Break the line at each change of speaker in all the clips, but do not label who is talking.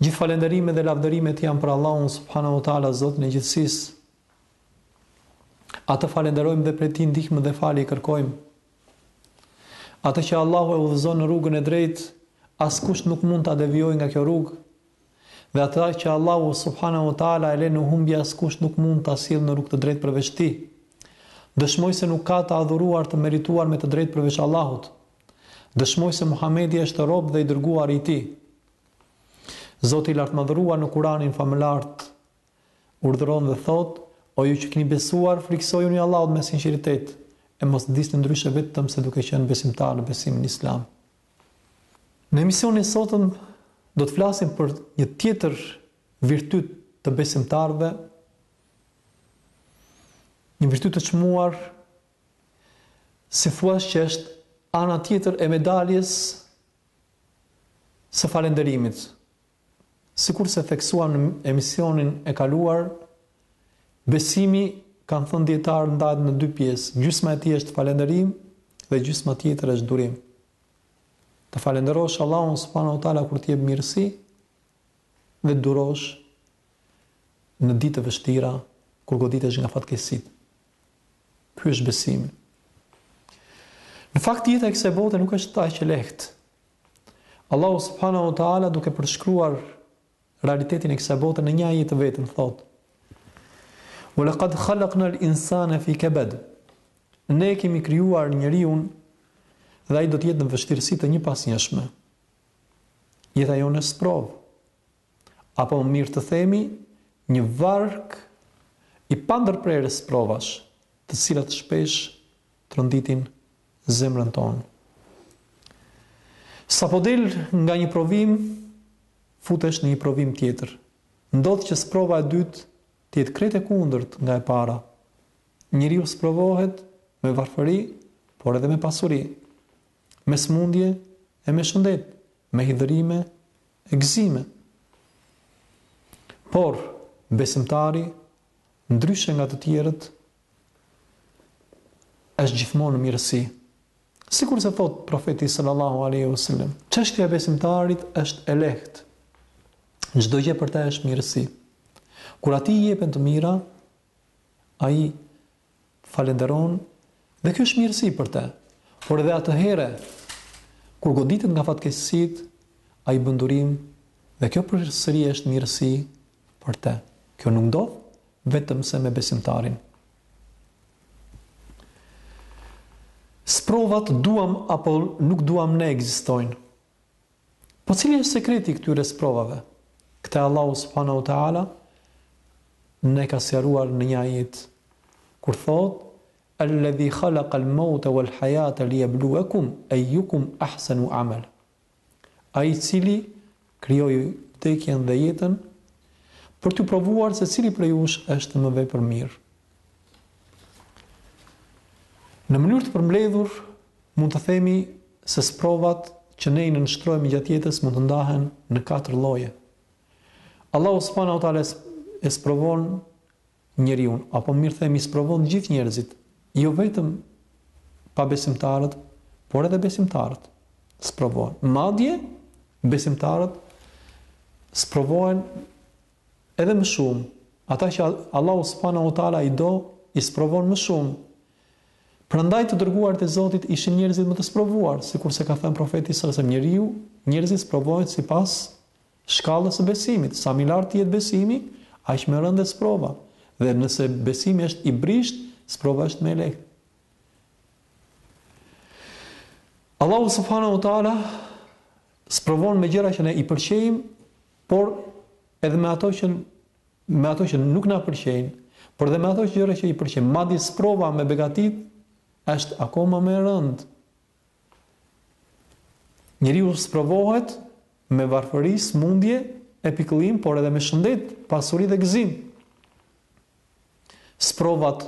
Gjithë falënderimet dhe lavdërimet janë për Allahun subhanahu wa taala, Zotin e gjithësisë. Atë falënderojmë dhe prej tij ndihmë dhe falje kërkojmë. Atë që Allahu e udhëzon në rrugën e drejtë, askush nuk mund ta devijojë nga kjo rrugë. Dhe atë që Allahu subhanahu wa taala e lë në humbje, askush nuk mund ta sjellë në rrugë të drejtë përveç tij. Dëshmoj se nuk ka të adhuruar të merituar me të drejtë përveç Allahut. Dëshmoj se Muhamedi është rob dhe i dërguari i Tij. Zoti i Lartmadhëruar në Kuranin famëlart urdhëron dhe thotë, O ju që keni besuar, frikësojuni Allahut me sinqeritet, e mos vdisni ndryshe vetëm se duke qenë besimtarë në besimin islam. Në emisionin e sotëm do të flasim për një tjetër virtyt të besimtarëve, një virtyt të çmuar Si të thuash që është ana tjetër e medaljes së falënderimit? Sikurse theksuam në emisionin e kaluar, besimi, kanë thënë dijetarët ndahet në dy pjesë, gjysma e tij është falënderim dhe gjysma tjetër është durim. Të falënderosh Allahun subhanahu wa taala kur të jep mirësi dhe të durosh në ditë të vështira kur goditesh nga fatkeqësitë. Ky është besimi. Në fakt jeta e kësaj bote nuk është aq e lehtë. Allahu subhanahu wa taala duke përshkruar realitetin e kësaj bote në një ajet të vetëm thotë: "Wa laqad khalaqna al-insana fi kabad." Ne e kemi krijuar njeriun dhe ai do të jetë në vështirësi të njëpasnjëshme. Jeta jonë është sprovë. apo më mirë të themi, një varg i pandërprerë sprovash, të cilat shpesh tronditin zemrën tonë. Sapo del nga një provim, futesh në një provim tjetër. Ndodh që sprova e dytë të jetë krejt e kundërt nga e para. Njeriu sprovohet me varfëri, por edhe me pasuri, me smundje e me shëndet, me hidhërime E gëzime. Por, besimtari, ndryshe nga të tjerët, është gjithmonë në mirësi. Sikurse thotë profeti sallallahu alaihi wasallam, çështja e besimtarit është e lehtë. Çdo gjë për të është mirësi. Kur atij i jepen të mira, Ai falënderon dhe kjo është mirësi për të. Por edhe atëherë, kur goditet nga fatkeqësitë, ai bën durim dhe kjo përsëri është mirësi për të. Kjo nuk ndodh vetëmse me besimtarin. Sprovat duam apo nuk duam ne ekzistojnë. Po cili është sekreti i këtyre sprovave? Këtë Allahu subhanahu wa ta'ala na e ka sqaruar në një ajet kur thotë Alladhi khalaqa al-mauta wal-hayata liyabluwakum ayyukum ahsanu amala. Ai i cili krijoi vdekjen dhe jetën për t'ju provuar se cili prej jush është më vepër mirë. Në mënyrë të përmbledhur, mund të themi se sprovat që ne i nënshtrohemi gjatë jetës mund të ndahen në katër lloje. Allahu subhanahu wa taala e sprovon njeriun, apo më mirë themi sprovon të gjithë njerëzit, jo vetëm pabesimtarët, por edhe besimtarët sprovohen. Madje besimtarët sprovohen Edhe më shumë, ata që Allahu subhanahu wa taala i do, i sprovon më shumë. Prandaj të dërguarit e Zotit ishin njerëzit më të sprovuar, sikurse ka thënë Profeti sallallahu alajhi wasallam, njeriu, njerëzit sprovohen sipas shkallës së besimit, sa më i lartë të jetë besimi, aq më e rëndë është sprova. Dhe nëse besimi është i brishtë, sprova është më e lehtë. Allahu subhanahu wa taala sprovon me gjëra që ne i pëlqejmë Por edhe me ato që me ato që nuk na pëlqejnë, por edhe me ato gjëra që i pëlqejmë, madje sprova me begatitë është akoma më e rëndë. Njeriu sprovohet me varfëri, smundje, e pikëllim, por edhe me shëndet, pasuri dhe gëzim. Sprovat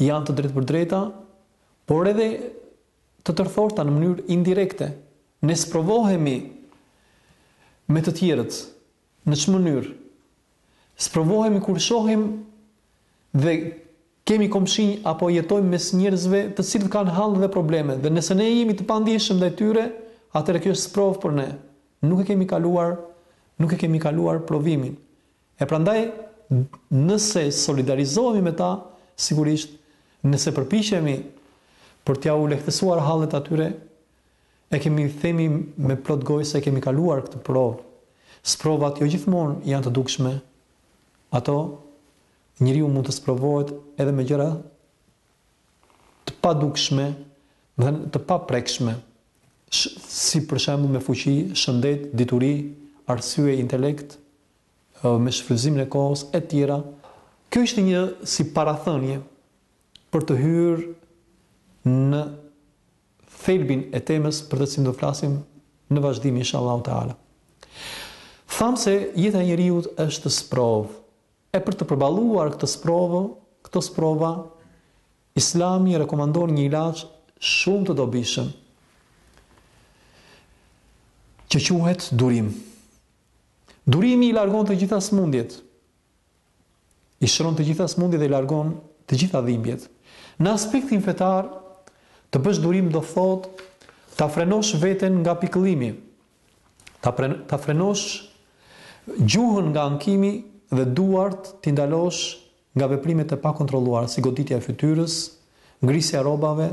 janë të drejtpërdrejta, por edhe të tërthorta në mënyrë indirekte. Ne sprovohemi me të tjerët. Në ç'mënyrë? Sprovohemi kur shohim dhe kemi komshinj apo jetojmë mes njerëzve të cilët kanë halle dhe probleme dhe nëse ne jemi të pandjeshëm ndaj tyre, atëherë kjo është sprovë për ne. Nuk e kemi kaluar, nuk e kemi kaluar provimin. E prandaj nëse solidarizohemi me ta, sigurisht nëse përpiqemi për t'jua lehtësuar hallet atyre, e kemi themi me plot gojë se e kemi kaluar këtë provë. Sprovat jo gjithmonë janë të dukshme. Ato njeriu mund të sprovohet edhe me gjëra të padukshme, dhe të paprekshme, si për shembull me fuqi, shëndet, dituri, arsye, intelekt, me shfrytëzimin e kohës etj. Kjo ishte një si parathënie për të hyrë në thelbin e temës për të cilën do flasim në vazhdim inshallahu teala. Thamë se jeta e njeriut është sprovë. E për të përballuar këtë sprovë, këto sprova Islami rekomandon një ilaç shumë të dobishëm që quhet durim. Durimi i largon të gjitha sëmundjet. I shëron të gjitha sëmundjet dhe i largon të gjitha dhimbjet. Në aspektin fetar, të bësh durim do thotë ta frenosh veten nga pikëllimi, ta, pre, ta frenosh gjuhën nga ankimi dhe duart t'i ndalosh nga veprimet e pakontrolluara si goditja e fytyrës, grisja e rrobave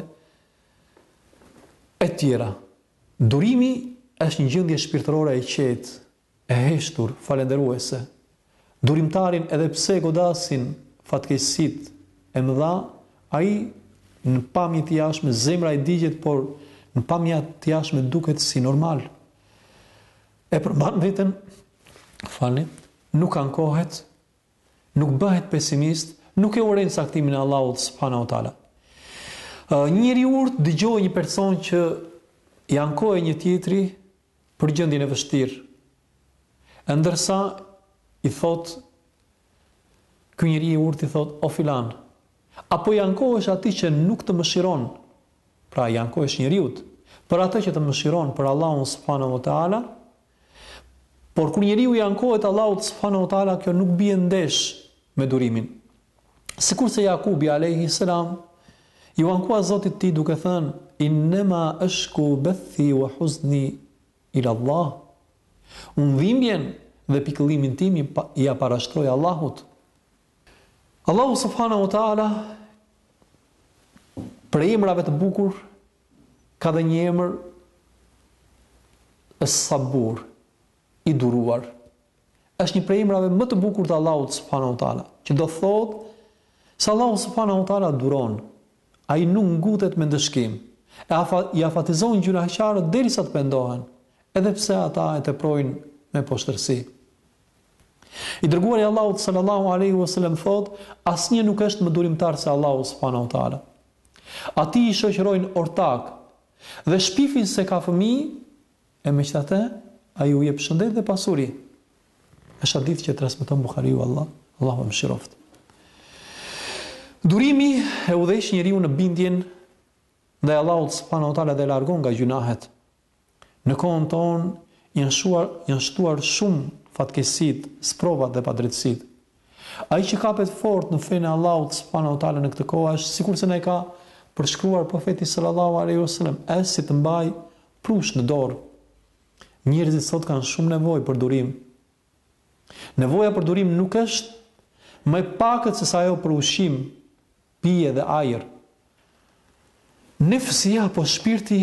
e tjera. Durimi është një gjendje shpirtërore e qetë, e heshtur, falënderuese. Durimtarin edhe pse e godasin fatkeqësitë e mëdha, ai në pamje të jashtme zemra i digjet por në pamja të jashtme duket si normal. E përmban veten, falni, nuk ankohet, nuk bëhet pesimist, nuk e urren caktimin e Allahut subhanahu wa taala. Një njeri i urtë dëgjoi një person që i ankohej një tjetri për gjendjen e vështirë. E ndërsa i thotë ky njeri i urtë i thotë o filan, apo i ankohesh atij që nuk të mëshiron? Pra i ankohesh njeriut për atë që të mëshiron për Allahun subhanahu wa taala, Por kur njeriu i ankohet Allahut subhanehu ve teala kjo nuk bie ndesh me durimin. Sikurse Jakubi alejhi selam iu ankua Zotit të tij duke thënë innema eshku bethi ve huzni ila Allah Unë dhimbjen dhe pikëllimin tim ia parashtroj Allahut. Allahu subhanehu ve teala prej emrave të bukur Ka dhe një emër Es-Sabur, i duruar. Është një prej emrave më të bukur të Allahut subhanahu wa taala, që do thotë se Allahu subhanahu wa taala duron. Ai nuk ngutet me ndëshkim. E afa, i afatizon gjynahqarët derisa të pendohen, edhe pse ata e teprojnë me poshtërsi. I dërguari i Allahut sallallahu alaihi wasallam thotë, asnjë nuk është më durimtar se Allahu subhanahu wa taala. Atij i shoqërojnë ortakë dhe shpifin se ka fëmijë, e megjithatë, ai u jep shëndet dhe pasuri. Është hadith që e transmeton Buhariu, Allah, Allahu e mëshiroftë. Durimi e udhëheq njeriun në bindjen ndaj Allahut subhanahu wa taala dhe e largon nga gjynahet. Në kohën tonë janë shuar, janë shtuar shumë fatkeqësitë, sprovat dhe padrejtësitë. Ai që kapet fort në fenë e Allahut subhanahu wa taala në këtë kohë është sikurse na e ka përshkruar Profeti sallallahu alaihi wasallam, është si të mbajë prush në dorë. Njerëzit sot kanë shumë nevojë për durim, Nevoja për durim nuk është më e pakët sesa ajo për ushqim, pije dhe ajër. Nefsi apo shpirti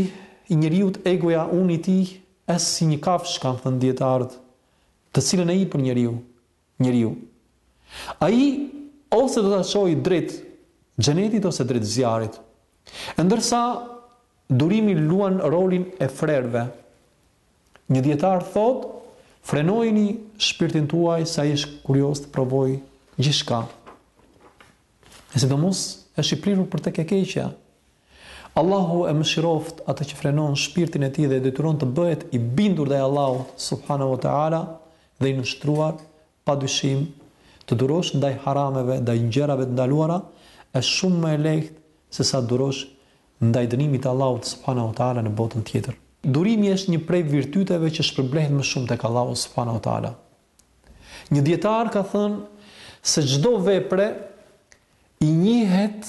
i njeriut, egoja, uni i tij, është si një kafshë, kanë thënë dijetarët, të cilën e hipën njeriu, njeriu. Ai ose do ta çojë drejt xhenetit ose drejt zjarrit. Ndërsa durimi luan rolin e frerëve, Një dijetar thotë, Frenojeni shpirtin tuaj se ai është kurioz të provojë gjithçka. E sidomos është i prirur për tek e keqja. Allahu e mëshiroftë atë që frenon shpirtin e tij dhe e detyron të bëhet i bindur ndaj Allahut subhanahu wa taala dhe i nënshtruar Pa dyshim, të durosh ndaj harameve, ndaj gjërave të ndaluara, është shumë më e lehtë sesa të durosh ndaj dënimit të Allahut subhanahu wa ta'ala në botën tjetër. Durimi është një prej virtyteve që shpërblehet më shumë tek Allahu subhanahu wa ta'ala. Një dijetar ka thënë se çdo vepre i njihet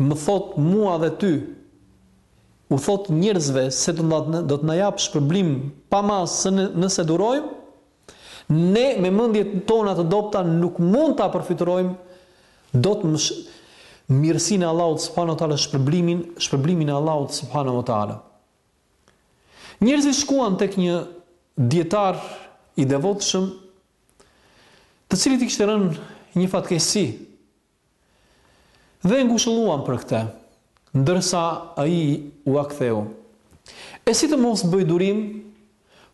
Më thotë mua dhe ty, u thotë njerëzve se do të do të na japë shpërblim pa masë se në, nëse durojmë, ne me mendjet tona të dobta nuk mund ta përfytyrojmë do të msh... mirësinë e Allahut subhanahu wa taala shpërblimin, shpërblimin e Allahut subhanahu wa taala. Njerëzit shkuan tek një dietar i devotshëm, të cilit i kishte rënë një fatkeqësi, Dhe e ngushëlluan për këtë, ndërsa ai ua ktheu, E si të mos bëj durim,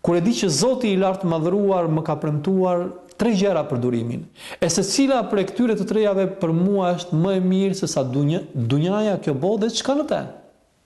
kur e di që Zoti i Lartmadhëruar më ka premtuar tre gjëra për durimin, e secila prej këtyre të trejave për mua është më e mirë sesa dunjaja kjo botë dhe çka në te?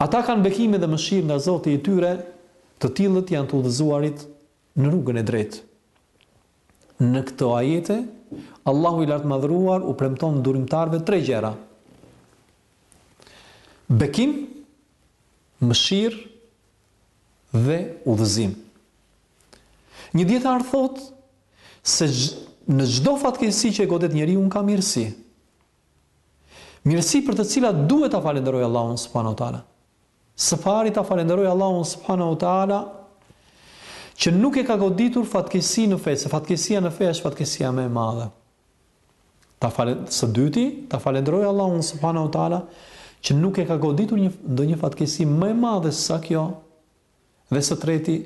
Ata kanë bekime dhe mëshirë nga Zoti i tyre, të tillët janë të udhëzuarit në rrugën e drejtë. Në këto ajete, Allahu i Lartmadhëruar u premton durimtarëve tre gjëra, bekim, mëshirë dhe udhëzim. Një dijetar thotë se në çdo fatkeqësi që e godet njeriun ka mirësi. Mirësi për të cilat duhet ta falënderoj Allahun subhanahu wa taala. Së pari ta falënderoj Allahun subhanahu wa taala që nuk e ka goditur fatkeqësi në fe, se fatkeqësia në fe është fatkeqësia më e madhe. Ta falen, së dyti, ta falënderoj Allahun subhanahu wa taala që nuk e ka goditur një ndonjë fatkeqësi më e madhe se sa kjo. Dhe së treti,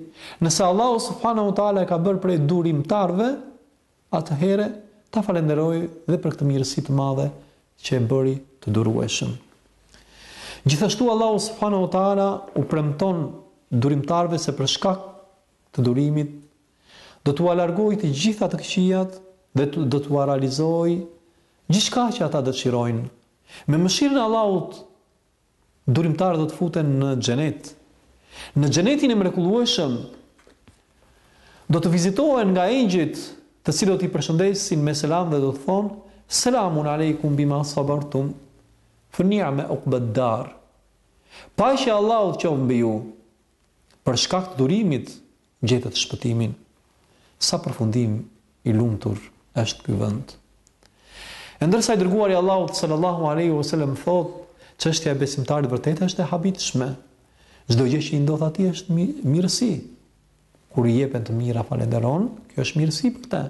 nëse Allahu subhanahu wa taala e ka bërë prej durimtarëve, atëherë ta falënderoj dhe për këtë mirësi të madhe që e bëri të durueshëm. Gjithashtu Allahu subhanahu wa taala u premton durimtarëve se për shkak të durimit do t'ua largojë të gjitha të këqijat dhe do t'ua realizojë gjithçka që ata dëshirojnë. Me mëshirën e Allahut Durimtarët do të futen në Xhenet. Në Xhenetin e mrekullueshëm do të vizitohen nga engjëjt, të cilët do t'i përshëndesin me selam dhe do të thonë: "Selamun alejkum bima sabartum, fa ni'me uqbad-dar." Paqja e Allahut qoftë mbi ju për shkak të durimit, gjetët shpëtimin. Sa përfundim i lumtur është ky vend. E ndërsa i dërguari i Allahut sallallahu alaihi wasallam thotë, çështja e besimtarit vërtet është e habitshme. Çdo gjë që i ndodh atij është mirësi. Kur i jepen të mira falënderon, kjo është mirësi për të.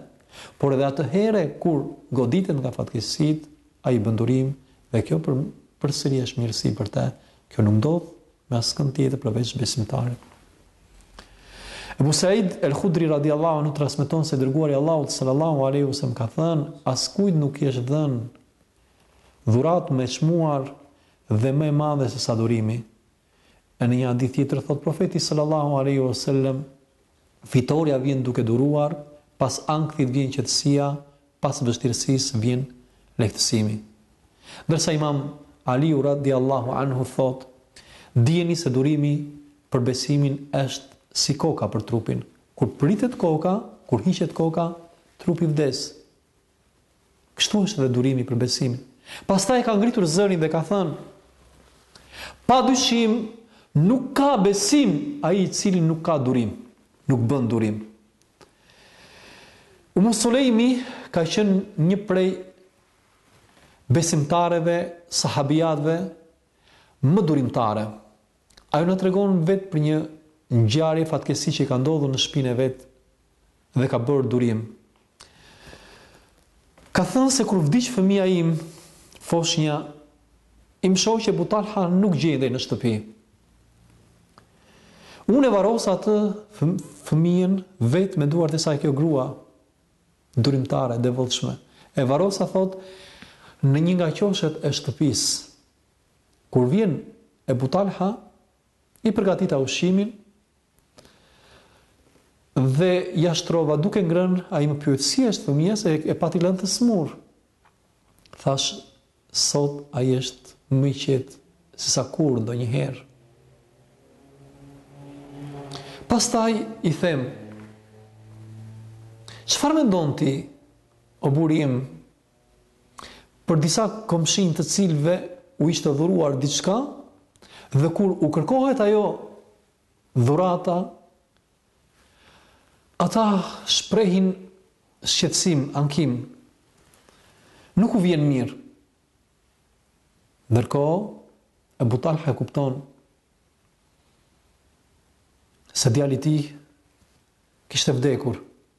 Por edhe atëherë kur goditet nga fatkeqësitë, ai bën durim dhe kjo për përsëri është mirësi për të. Kjo nuk ndodh me askënd tjetër përveç besimtarit. Ebu Said el-Khudri radiallahu anhu transmeton se dërguari i Allahut sallallahu alaihi wasallam ka thënë, askujt nuk i është dhënë dhuratë më e çmuar dhe më e madhe se sa durimi. E në një hadith tjetër thotë profeti sallallahu alaihi wasallam, Fitorja vjen duke duruar, pas ankthit vjen qetësia, pas vështirësisë vjen lehtësimi. Ndërsa Imam Aliu radhiyallahu anhu thotë, Dijeni se durimi për besimin është si koka për trupin, kur pritet koka, kur hiqet koka, trupi vdes. Kështu është edhe durimi për besimin. Pastaj ka ngritur zërin dhe ka thënë: Pa dyshim, nuk ka besim ai i cili nuk ka durim, nuk bën durim. Umu Sulejmi ka qenë një prej besimtareve, sahabijatëve më durimtare. Ajo na tregon vetë për një ngjarje fatkeqësi që i ka ndodhur në shpinë e vet dhe ka bërë durim. Ka thënë se kur vdiq fëmija im, foshnja, im shoq Ebu Talha nuk gjendej në shtëpi. Unë e varosa atë fëmijën vetë me duart e saj kjo grua, durimtare, e devotshme. E varosa, thotë, në një nga qoshet e shtëpisë. Kur vjen Ebu Talha, I përgatita ushqimin dhe ia shtrova duke ngrënë, ai më pyet si është fëmija se e pati lënë të sëmurë. Thashë sot ai është më i qetë se sa kurrë ndonjëherë. Pastaj i them, çfarë mendon ti, o burri im, Për disa komshinj të cilëve u ishte dhuruar diçka dhe kur u kërkohet ajo dhurata, ata shprehin shqetësim, ankim. Nuk u vjen mirë. Ndërkohë, Ebu Talha e kupton se djali i tij kishte vdekur.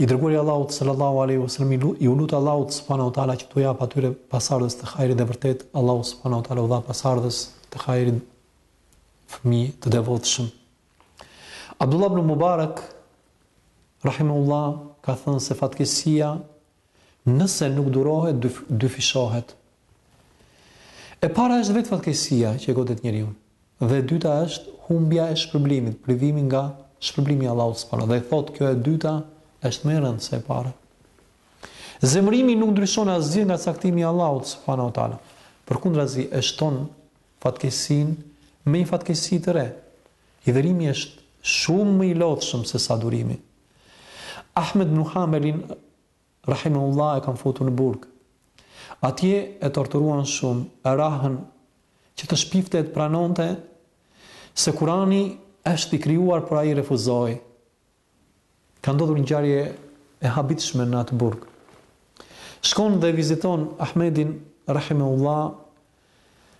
I dërguari i Allahut sallallahu alejhi ve sellem iu lut Allahut subhanahu wa taala që t'u japë atyre pasardhës të hajrit dhe vërtet Allahu subhanahu wa taala u dha pasardhës të hajrit fëmijë të devotshëm. Abdullah ibn Mubarak rahimehullah ka thënë se fatkeqësia nëse nuk durohet dyfishohet. E para është vetë fatkeqësia që e godet njeriun. Dhe e dyta është humbja e shpërblimit, privimi nga shpërblimi i Allahut subhanahu wa taala. Dhe thotë kjo e dyta është më e rëndë se e para. Zemërimi nuk ndryshon asgjë nga caktimi i Allahut subhanahu wa taala. Përkundrazi e shton fatkeqësinë me një fatkeqësi të re. Idhërimi është shumë më i lodhshëm se sa durimi. Ahmed ibn Hanbalin rahimehullah e kanë futur në burg. Atje e torturuan shumë, e rrahën që të shpifte e të pranonte se Kurani është i krijuar por ai refuzoi. Ka ndodhur ngjarje e habitshme në atë burg. Shkon dhe viziton Ahmedin rahimehullah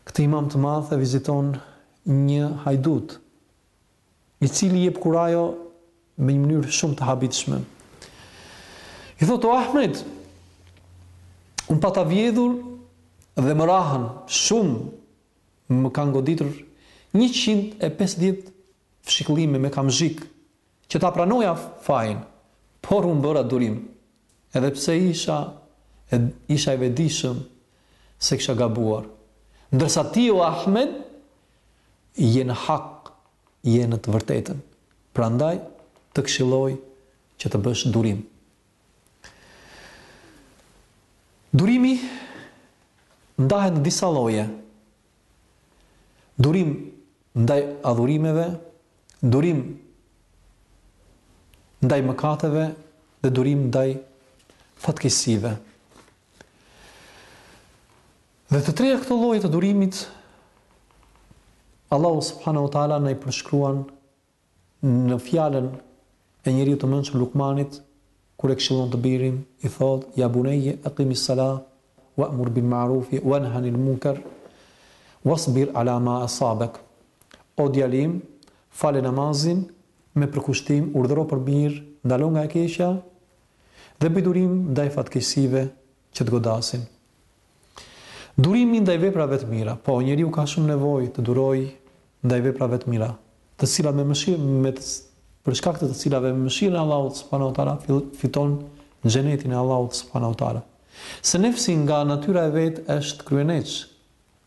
këtë imam të madh e viziton një hajdut i cili i jep kurajo me një mënyrë shumë të habitshme. I thotë, o Ahmed, unë pata vjedhur dhe më rrahën shumë, më kanë goditur 150 fshikullime me kamxhik, që ta pranoja fajin, por unë bëra durim, edhe pse isha, isha i vetëdijshëm se kisha gabuar. Ndërsa ti, o Ahmed, je në hak je në të vërtetën prandaj të këshilloj që të bësh durim durimi ndahet në disa lloje durim ndaj adhurimeve durim ndaj mëkateve dhe durim ndaj fatkeqësive. Dhe të treja këto lloje të durimit Allahu subhanahu wa taala na i përshkruan në fjalën e njeriut të mençur Lukmanit kur e këshillon të birin i thotë ya bunayya aqimis salah wa'mur bil ma'ruf wa nha 'anil munkar wasbir 'ala ma asabak o djalim fale namazin me përkushtim urdhëro për mirë ndalo nga e keqja dhe bëj durim ndaj fatkeqësive që të godasin. Durimi ndaj veprave të mira, po, njeriu ka shumë nevojë të durojë ndaj veprave të mira, të cilat me mëshirë, me të, për shkak të të cilave me mëshirën e Allahut subhanahu wa taala fiton xhenetin e Allahut subhanahu wa taala. Se nefsi nga natyra e vet është kryeneç,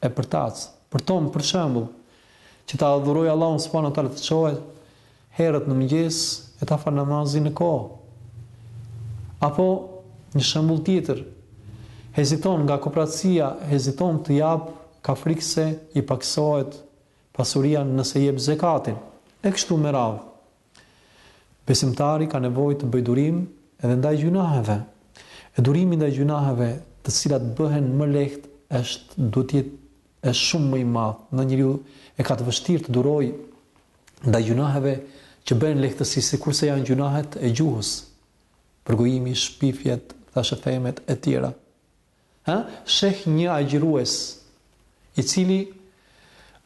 e përtac, përton për shembull, që ta adhurojë Allahun subhanahu wa taala të çohet herët në mëngjes e ta falë namazin në kohë. Apo një shembull tjetër, heziton nga koprracia, heziton të japë, ka frikë se i pakësohet pasuria nëse jep zekatin. E kështu me radhë. Besimtari ka nevojë të bëjë durim edhe ndaj gjynaheve. E durimi ndaj gjynaheve të cilat bëhen më lehtë është duhet të jetë është shumë më i madh, njeriu e ka të vështirë të durojë ndaj gjynaheve që bëhen lehtësi sikurse janë gjynahet e gjuhës, përgojimi, shpifjet, thashethemjet etj. Ha? Sheh një agjërues i cili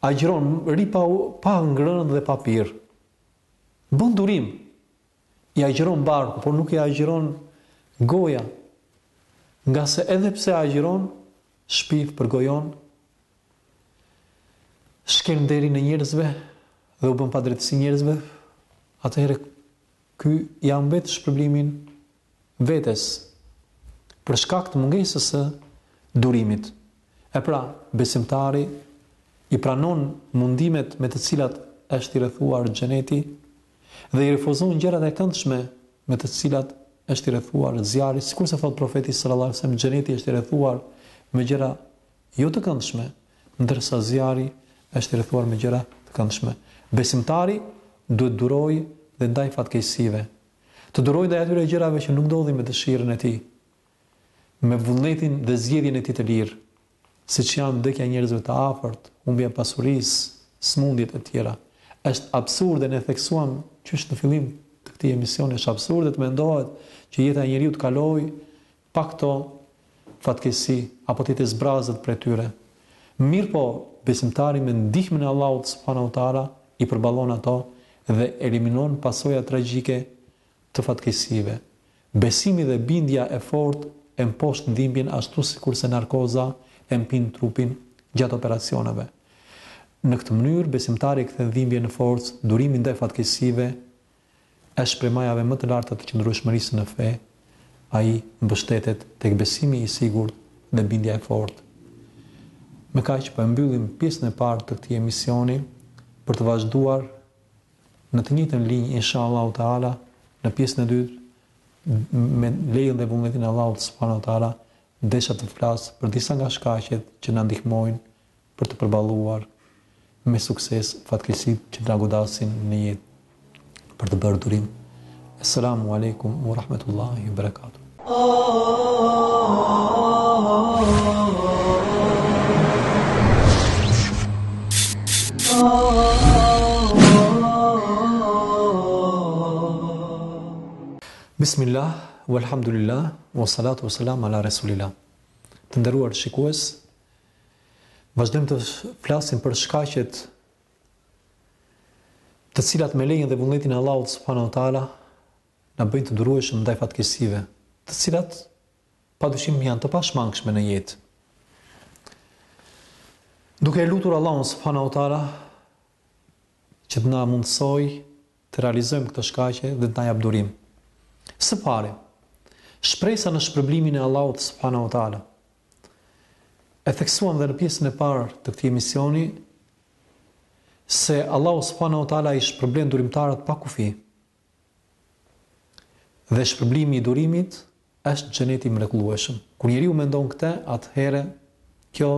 agjëron rri pa pa ngrënë dhe pa pirë, Bën durim, i agjëron barku, por nuk i agjëron goja, ngase edhe pse agjëron, shpif, përgojon, shkel nderin e njerëzve dhe u bën padrejtësi njerëzve, atëherë ky ia humbet shpërblimin vetes për shkak të mungesës së durimit. E pra, besimtari i pranon mundimet me të cilat është i rrethuar xheneti dhe i refuzon gjërat e këndshme me të cilat është i rrethuar zjarri, sikurse thotë Profeti sallallahu alejhi ue sellem, xheneti është i rrethuar me gjëra jo të këndshme, ndërsa zjarri është i rrethuar me gjëra të këndshme. Besimtari duhet të durojë dhe ndaj fatkeqësive, Të durojë ndaj atyre gjërave që nuk ndodhin me dëshirën e Tij, me vullnetin dhe zgjedhjen e Tij të lirë, siç janë vdekja e njerëzve të afërt, humbja e pasurisë, sëmundjet etj. Është absurde, ne theksuam qysh në fillim të këtij emisioni, është absurde të mendohet që jeta e njeriut të kalojë pa këto fatkeqësi apo të jetë e zbrazët prej tyre. Mirëpo, besimtari me ndihmën e Allahut subhanehu teala i përballon ato dhe eliminon pasojat tragjike të fatkeqësive. Besimi dhe bindja e fortë e mposht dhimbjen ashtu sikurse narkoza e mpin trupin gjatë operacioneve. Në këtë mënyrë, besimtari e kthen dhimbjen në forcë, durimi ndaj fatkeqësive Është prej majave më të larta të qëndrueshmërisë në fe, ai mbështetet tek besimi i sigurt dhe bindja e fortë. Me kaq po e mbyllim pjesën e parë të këtij emisioni për të vazhduar në të njëjtën linjë inshallahu teala në pjesën e dytë me lejën dhe vullnetin e Allahut subhanahu teala desha të flas për disa nga shkaqet që na ndihmojnë për të përballuar me sukses fatkeqësitë që na godasin në jetë për të bërë durim Esselamu alejkum u rahmetullahi u berekatu Bismillah, walhamdulillah, wa salatu wa salam ala rasulillah. Të nderuar shikues, Vazhdojmë të flasim për shkaqet të cilat me lejën dhe vullnetin e Allahut subhanahu wa taala na bëjnë të durueshëm ndaj fatkeqësive, të cilat padyshim janë të pashmangshme në jetë. Duke e lutur Allahun subhanahu wa taala që të na mundësojë të realizojmë këto shkaqe dhe të na japë durim. Së pari, shpresa në shpërblimin e Allahut subhanahu wa taala. E theksuam dhe në pjesën e parë të këtij emisioni se Allahu subhanahu wa taala i shpërblen durimtarët pa kufi. Dhe shpërblimi i durimit është xheneti i mrekullueshëm. Kur njeriu mendon këtë, atëherë kjo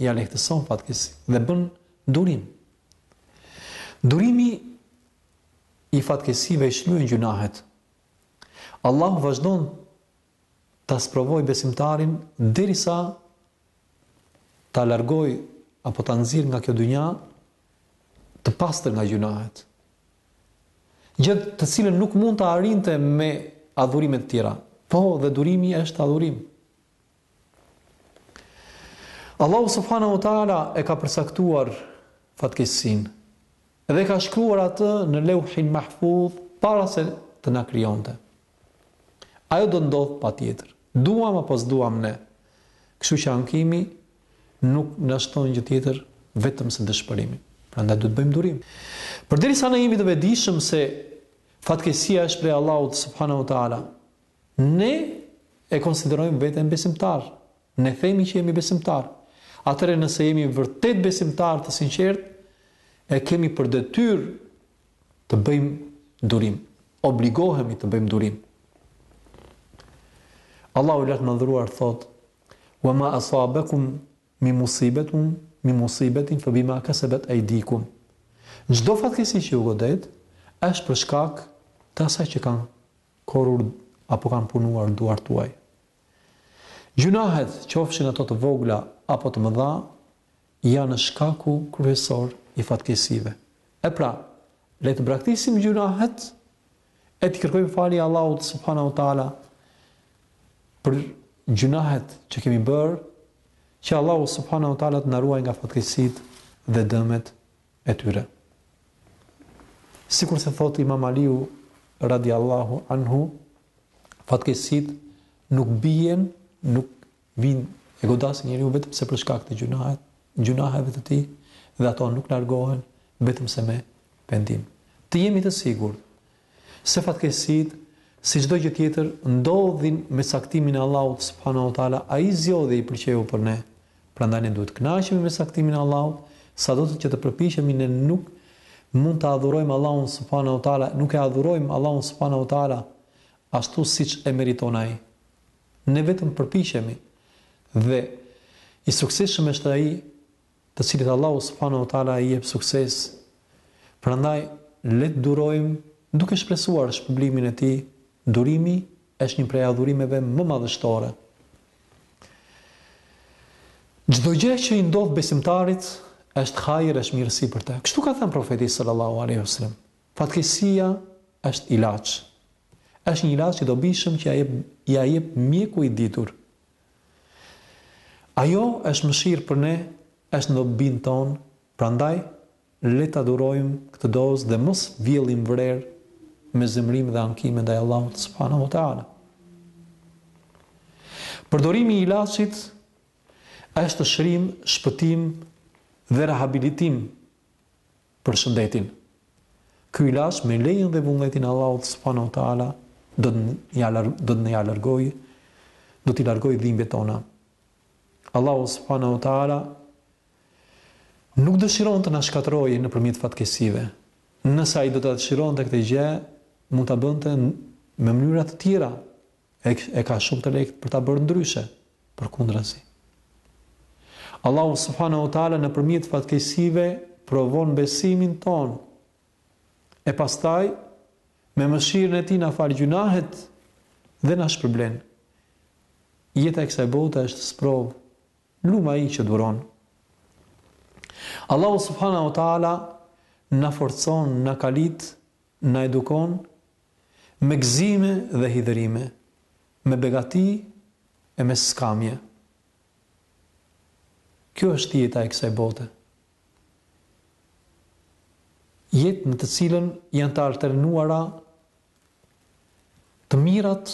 ia lehtëson fatkeqësinë dhe bën durim. Durimi i fatkeqësive i shlyen gjynahet. Allahu vazhdon ta sprovojë besimtarin derisa ta largojë apo ta nxjerrë nga kjo dynja të pastër nga gjynahet. gjë të cilën nuk mund ta arrinte me adhurime të tjera. Po, dhe durimi është adhurim. Allahu subhanahu wa taala e ka përcaktuar fatkeqësinë dhe ka shkruar atë në Leuhin Mahfuz para se të na krijonte. Ajo do të ndodhë patjetër, duam apo s'duam ne. Kështu që ankimi nuk na shton gjë tjetër vetëm se dëshpërimin. Prandaj duhet të bëjmë durim. Përderisa ne jemi të vetëdijshëm se fatkeqësia është prej Allahut subhanahu wa taala, ne e konsiderojmë veten besimtarë. Ne themi që jemi besimtarë. Atëherë nëse jemi vërtet besimtarë të sinqertë, e kemi për detyrë të bëjmë durim, obligohemi të bëjmë durim. Allahu i lartmadhëruar thotë: "Wa ma asabakum min musibatin min musibatin fa bima kasabat aydikum." Çdo fatkeqësi që ju godet është për shkak të asaj që kanë korrur apo kanë punuar duart tuaj. Gjynahet, qofshin ato të vogla apo të mëdha, janë shkaku kryesor i fatkeqësive. E pra, le të braktisim gjynahet e t'i kërkojmë falje Allahut subhanahu wa taala për gjynahet që kemi bërë, që Allahu subhanahu wa taala të na ruajë nga fatkeqësitë dhe dëmet e tyre. Sikurse thotë Imam Aliu radiallahu anhu, fatkeqësitë nuk bien, nuk vijnë e godasin njeriun vetëm se për shkak të gjynahet, gjynaheve të tij dhe ato nuk largohen vetëm se me pendim. Të jemi të sigurt se fatkeqësitë, si çdo gjë tjetër, ndodhin me caktimin e Allahut subhanahu wa taala, ai zgjodhi e i pëlqeu për ne. Prandaj ne duhet të kënaqemi me caktimin e Allahut, sado të që të përpiqemi ne nuk mund të adhurojmë Allahun subhanahu wa taala, nuk e adhurojmë Allahun subhanahu wa taala ashtu siç e meriton ai. Ne vetëm përpiqemi dhe i suksesshëm është ai të cilit Allahu subhanahu wa taala i jep sukses. Prandaj le të durojmë duke shpresuar shpërblimin e tij. Durimi është një prej adhurimeve më madhështore. Çdo gjë që i ndodh besimtarit është hajër, është mirësi për të. Kështu ka thënë profeti sallallahu alaihi wasallam. Fatkeqësia është ilaç. Është një ilaç i dobishëm që ia jep mjeku i ditur. Ajo është mëshirë për ne, është në dobinë tonë, prandaj le ta durojmë këtë dozë dhe mos vjellim vrer me zemërim dhe ankime ndaj Allahut subhanahu wa taala. Përdorimi i ilaçit është shërim, shpëtim dhe rehabilitim për shëndetin. Ky ilaç me lejen dhe vullnetin e Allahut subhanahu wa taala do të ja do të na ja largojë do t'i largojë dhimbjet tona. Allahu subhanahu wa taala nuk dëshiron të na shkatërrojë nëpërmjet fatkeqësive. Nëse ai do ta dëshironte këtë gjë, mund ta bënte me mënyra të tjera, E ka shumë të lehtë për ta bërë ndryshe, përkundrazi. Allahu subhanahu wa taala nëpërmjet fatkeqësive provon besimin tonë. E pastaj me mëshirën e tij na fal gjynahet dhe na shpërblen. Jeta e kësaj bote është sprovë, lum ai që duron. Allahu subhanahu wa taala na forcon, na kalit Na edukon me gëzime dhe hidhërime, me begati e me skamje. Kjo është jeta e kësaj bote. Jetë në të cilën janë të alternuara të mirat,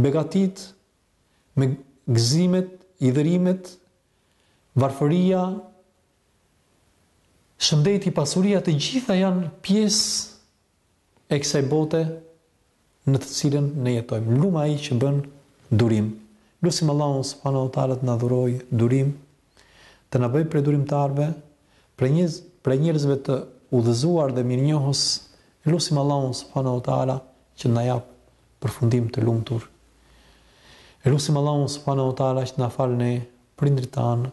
begatitë, me gëzimet, hidhërimet, varfëria, Shëndeti, pasuria të gjitha janë pjesë e kësaj bote në të cilën ne jetojmë. Lum ai që bën durim. Lusim Allahun subhanahu wa taala të na dhurojë durim, të na bëjë prej durimtarëve, prej një prej njerëzve të udhëzuar dhe mirënjohës. Lusim Allahun subhanahu wa taala që të na japë përfundim të lumtur. Lusim Allahun subhanahu wa taala që të na falë ne prindërit tanë.